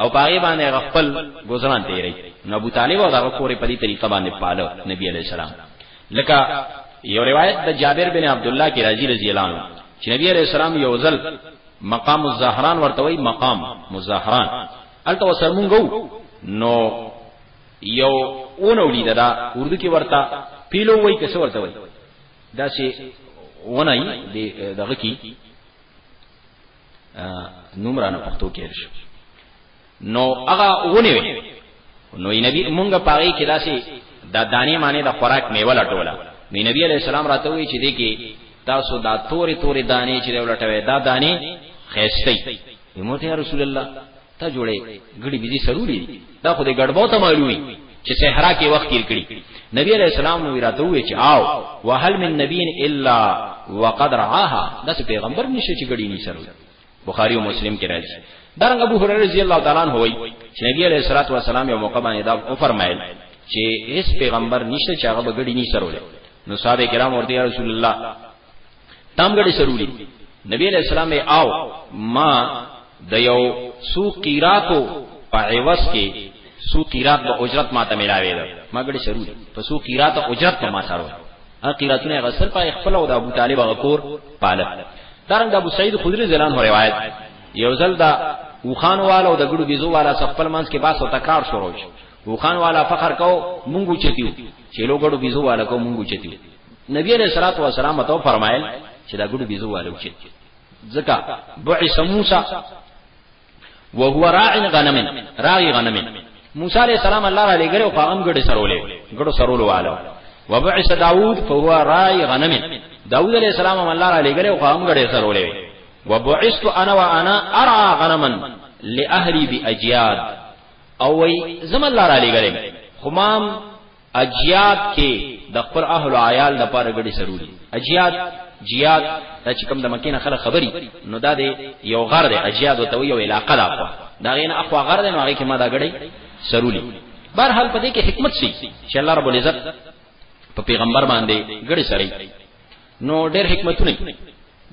او پاغي باندې غفل گزاران تیری نو ابو طالب او دغه کورې په دې طریقه باندې پالو نبی عليه السلام لکه یو روایت د جابر بن عبد الله کی رضی رضی الله عنه چې نبی عليه السلام یو ځل مقام الزهران ورته وای مقام مزهران الته وسرمونګو نو یو اونو لید دا اردو کې ورته پیلو وای کس ورته وای دا چې ونای دغه کی نوم رانه پښتو کې شو نو هغه ونی وی نو نبی مونږه پاره کې داسې دا دانی معنی د خوراک میوه لټوله نو نبی علی السلام راته وی چې دې کې تاسو دا تورې تورې دانې چې ولټوي دا دانې خېستې یمو ته رسول الله ته جوړې ګړي بيزي سروري دا خو دې ګړبو ته معلومي چې صحرا کې وخت تیر کړي نبی عليه السلام نو راته وی چې آو وهل من نبي الا وقد رعاها دا څه پیغمبر نشي چې ګړي نه سروري بخاری او مسلم کې راځي درنګ ابو هريره رضی الله تعالی عنہ وی چې نبی عليه الصلاه والسلام یو موقع باندې دا او فرمایل چې هیڅ پیغمبر نشته چې هغه ګړي نه سروري نو صاحب کرام ورته رسول الله تامګړي سروري نبی علیہ السلام او ما د یو سو قیراتو په عوض کې سو قیرات په اجرت ما ته ملاوي ده ما ګړي شروع په سو قیرات اجرت په ما سره ا قیراتونه غسل په خپل او د ابو طالب غکور پاله دارنګ د ابو سعید خدری زلان هو روایت یو ځل دا وخان والا او د ګړو بيزو والا خپل منځ کې باس او تکرار شروع شو وخان والا فخر کو مونږ چتیو چې لوګړو بيزو والا کو مونږ چتیو نبی علیہ الصلوۃ والسلام ته فرمایل چې دا ګډو بيزو والو چې ځکه بعث موسی وهو راع غنم راعي غنم موسی علیہ السلام الله را لګره او قام ګډه سرولې ګډو سرولو والو وبعث داوود فهو راعي غنم داوود علیہ السلام الله را لګره او قام ګډه سرولې وبعثت انا وانا ارعى غنما لاهلي باجياد او وي زم الله را لګره خمام اجیاد کې د خپل اهل او عیال د پاره غړي ضروري اجیاد جیاد دا چې کوم د مکې نه خلک خبري نو دا دی یو غر دی اجیاد او توي یو علاقه ده خو دا غین اخوا غر دی نو هغه کې ما دا غړي ضروري بهر حال پدې کې حکمت سي چې الله رب العزت په پیغمبر باندې غړي سره نو ډېر حکمتونه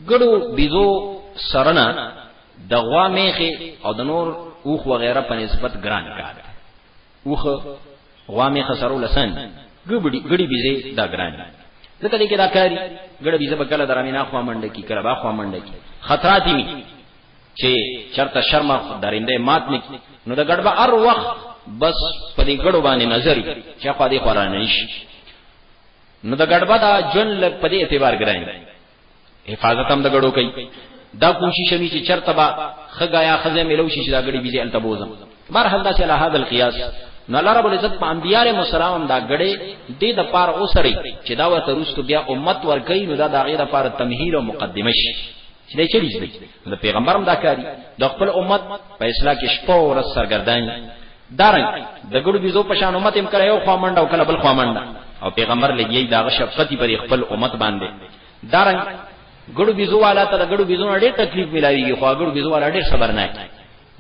غړو بيزو سرنا د غوا میخه او د نور اوخ وغیرہ په نسبت ګران کار اوخ غوامه خسرو لسان ګډي ګډي بيزه دا ګران ځکه دې کې دا کاری ګډه بيزه په کله درامي نه خو منډه کی کله با خو منډه کی خطرات دي چې چرته شرم درنده مات نه نو دا ګډبه هر وخت بس په دې ګډو باندې نظر چې خو دې قران نشي نو دا ګډبه دا جن لګ په دې اعتبار ګران حفاظت هم د غړو کوي دا کوشش وی چې چرته با خګایا خزه ملو شي چې دا غړي بيزي التبوزم بهر حال دا چې له هاذ القياس نو الله رب العزت په انبيار مسالم دا غړي د د پار اوسړي چې دا وته رستو بیا امت ور کوي نو دا د غیر پار تمهید او مقدمه شي چې چلیږي د پیغمبرم دا کاری د خپل امت په اصلاح کې شپه او ورځ سرګردان دارن د ګړو بيزو په شان امت هم کړو خو منډه او کله بل خو منډه او پیغمبر لګي دا شفقت پر خپل امت باندې دارن ګړو بيزو والا ته د ګړو بيزو ډېر تکلیف ملایږي خو ګړو بيزو والا ډېر صبر نه کوي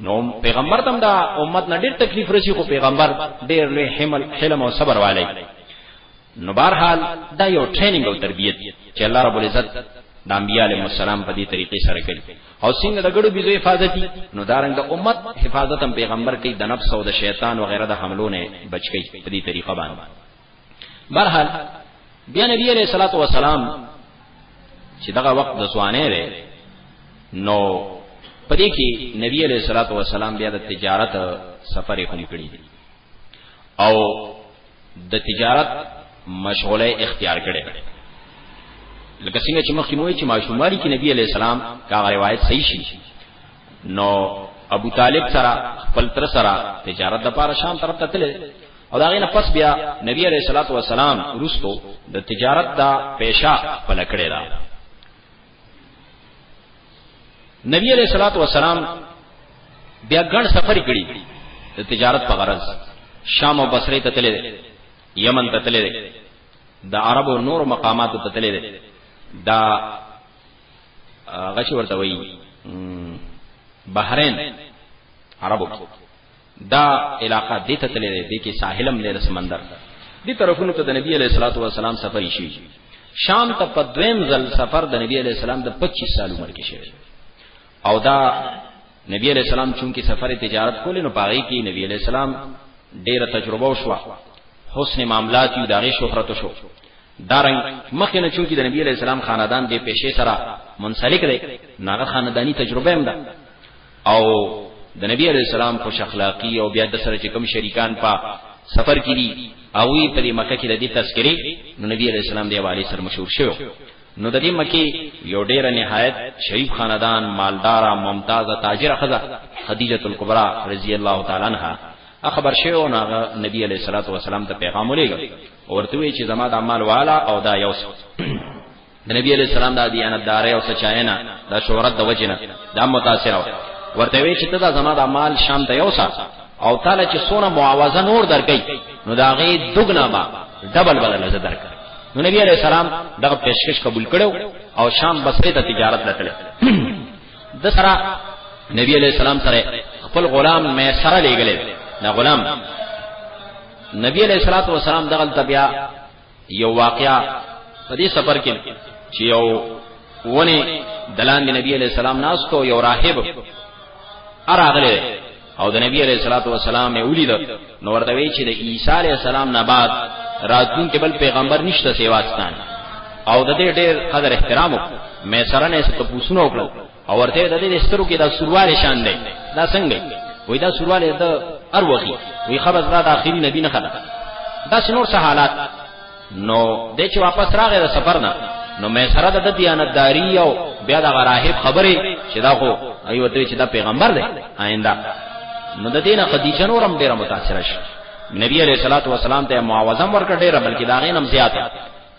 نو پیغمبر تم دا امت نه ډېر تکلیف رسی خو پیغمبر ډېر لوی حمل حلم او صبر والي نو بهرحال دا یو ټریننګ او تربیت چې الله رب العزت د انبیاء علیهم السلام په دې طریقې سره کوي او څنګه د ګړو بيزو حفاظت دي نو دارنګ د امت حفاظت هم پیغمبر کوي د نفس او د شیطان او غیره د حملو نه بچ کوي په دې طریقه باندې برحال بیا نبی علیہ الصلوۃ والسلام چې دغه وخت د ځوانه دی نو پدې کې نبی علیہ الصلوۃ والسلام بیا د تجارت سفر هم کړی او د تجارت مشغوله اختیار کړي لکه څنګه چې مخکې موي چې ماشومانی کې نبی علی السلام کا روایت صحیح شي نو ابو طالب سره خپل تر سره تجارت د پاره شام طرف ته تلل او دا غینه پس بیا نبی علیہ الصلوۃ والسلام روستو د تجارت دا پیشا پلکړه دا نبی علیہ الصلوۃ والسلام بیا ګڼ سفر کړی د تجارت په غرض شام او بصره ته تللی یمن ته تللی د عربو نور مقاماتو ته تللی دا غشي ورته وایي بحرین عربو دا علاقہ دې ته تللی دی کې ساحلم لري سمندر دې طرفونو ته د نبی علیہ الصلوۃ والسلام سفر شي شام ته په دویم ځل سفر د نبی علیہ السلام د 25 سال عمر کې شوی او دا نبی علیہ السلام چونکی سفر تجارت کولې نو پاره کې نبی علیہ السلام ډیره تجربه وشو حسن معاملات یو دغه شهرت شو دارنګ مخکې نه چونکی د نبی علیہ السلام خاندان د پیشه سره منسلک دی ناغه خاندانی تجربه هم ده او د نبی علی السلام خوش اخلاقی او بیا د سره چې کوم شریکان په سفر کې دي او وی په دې مکه کې د دې تذکری نو نبی علی السلام دی والي سره مشهور شو نو د دې مکه یو ډیر نهایت شریف خاندان مالدارا ممتازه تاجر خزه خدیجه الکبرى رضی الله تعالی عنها خبر شوی نو هغه نبی علیہ الصلوۃ والسلام ته پیغام ولېږه ورته وی چې زما د اعمال والا او دا یوس د نبی علی السلام د دیانتداري او سچاینه د شهرت د وجنه دا متاثر و ورته وی چې ته دا زما د مال شام ته یوسا او تعالی چې سونه معاوضه نور درکې نو دا غي دغنا با ډبل بل لزه درک نو نبی علی السلام دغه پیشکش قبول کړو او شام بصره ته تجارت لټل د سره نبی علی السلام سره خپل غلام مې سره لېګلې دا غلام نبی علیہ الصلوۃ والسلام دغل تبیا یو واقعا په دې سفر کې چې یو ونه دلان دی نبی علیہ السلام ناستو یو راهب اراغله او د نبی علیہ الصلوۃ والسلام یې ولید نو ورته وی چې د عیسی علیہ السلام نه بعد راتلون کې بل پیغمبر نشته سیواستان او د دې ډېر قدر احترام مې سره نه څه پوښتنه وکړه او ورته د دې سترو کې دا سرواله شان دی دا څنګه وي دا سرواله د ار وخی وی خبر دا د اخیری نبی نه خدا دا شنور څه حالات نو د چې واپس راغی د سفر نه نو مې سره د دیانتداری او بیا د غراهب خبره چې دا خو ایو ته چې دا پیغمبر دی آینده نو د دینه خدیجه نورم ډیره متاثر شي نبی علیہ الصلوۃ والسلام ته معاوضه ورکړ ډیره بلکې دا غینم زیاته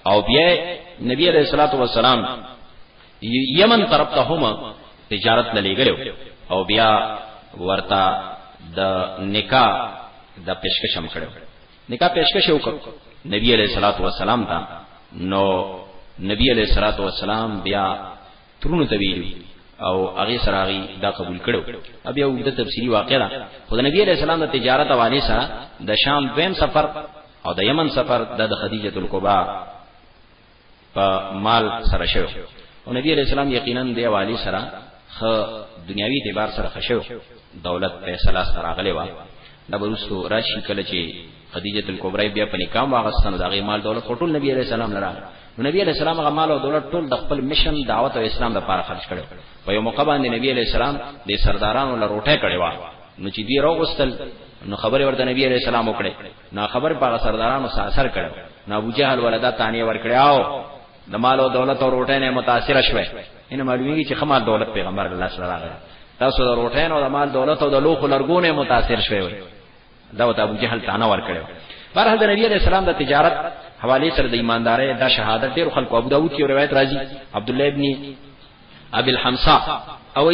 او بیا نبی علیہ الصلوۃ والسلام یمن طرف ته هم تجارت للیګلو او بیا ورته د نکاح د پیشکش هم کړو نکاح پیشکش وکړ نبی علیہ الصلوۃ والسلام ته نو نبی علیہ الصلوۃ والسلام بیا ترونو ته ویلو او هغه سراغي دا قبول کړو بیا وګړه تفصیلی واقع ده خو د نبی علیہ السلام د تجارت حواله سره د شام دویم سفر او د یمن سفر د خدیجه الکبرى په مال سره شو او نبی علیہ السلام یقینا دی والی سره خ دنیاوی اعتبار سره خشو دولت پیسې لاس راغلی و دا ورستو راشي کله چې خدیجه الکبرى بیا په نکاح واغستنو دا غي مال دولت ټول نبی علیہ السلام لرا نبی علیہ السلام غ مال او دولت ټول د خپل مشن دعوت او اسلام لپاره خرج کړو په یو موقع باندې نبی علیہ السلام د سردارانو لروټه کړي و نو چې دی راغستل نو خبره ورته نبی علیہ السلام وکړي نا خبر په سردارانو ساسر کړو نا ابو جهل ولدا تانیه ور کړیاو د مال او دولت او روټه نه متاثر شوه ان معلومیږي چې خمال دولت پیغمبر الله صلی الله علیه وسلم تاسو د روټه نه او د مال دولت او د لوخ لرګونه متاثر شوه وي دا وت ابو جهل تانه ور کړو برحال د نبی علیہ السلام د تجارت حواله سره د ایماندارۍ د شهادت ډیر خلکو ابو داود کې روایت راځي عبد الله ابن ابي الحمصا او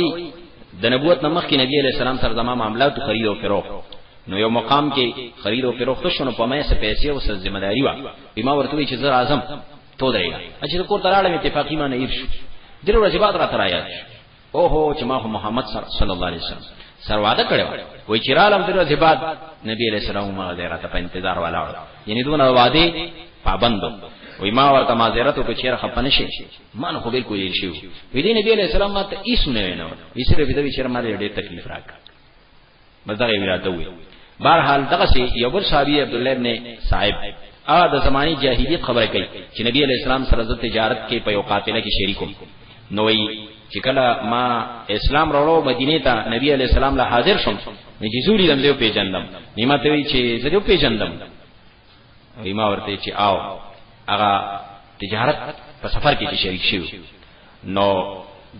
د نبوت نه مخکې نبی عليه السلام سره زمام معاملات خرید او فروخت نو یو مقام کې خرید او فروخت شونه په مې څه پیسې او څه ذمہ داری و بما ورته چې زه اعظم تو درې اچھا کور تراله می اتفاقی ما نه ایرش دغه ورځ بعد را ترایا او هو چې ما محمد صلی الله علیه وسلم سر وعده کړو وای چې رالم دغه ورځ بعد نبی علیہ السلام ما دې راته په انتظار ولاړ یعنی دونه وعده پابند وي ما ورته معذرت وکړ چې خپه نشي ما نه خو بالکل یې شو وی دین نبی علیہ السلام ما ته هیڅ نه وینو یې سره به دې چې ما ډېر تکلیف راک بس دا یې ویاته وي بهرحال دغه سي یو بل صحابي عبد الله ابن صاحب ا د زماني جاهلیت خبره کوي چې نبی علیہ السلام سره د تجارت کې په یو قافله کې شریکوم نوې چې کله ما اسلام راوړو مدینه ته نبی علیہ السلام له حاضر شوم نجزوري دم دیو پیجندم نیمه ته وی چې زه دیو پیجندم وی ما ورته چې آو هغه تجارت په سفر کې شریک شو نو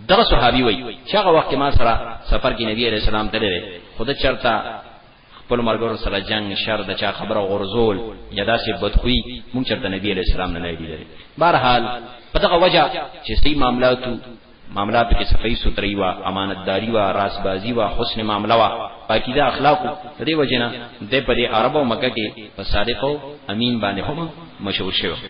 دغه صحابي وای چې هغه وخت ما سره سفر کې نبی عليه السلام ته لري خود چرتا خپل مرګور سره جنگ شر د چا خبره غرزول یا داسې بدخوي مونږ چرته نبی عليه السلام نه نه دی لري بهرحال په دغه وجه چې سي معاملاتو معاملات کې صفائی ستري وا امانتداري وا راس بازي وا حسن معاملہ وا پاکیزه اخلاق دې وجنه د پرې عربو مکه کې په صادقو امین باندې هم مشهور شوی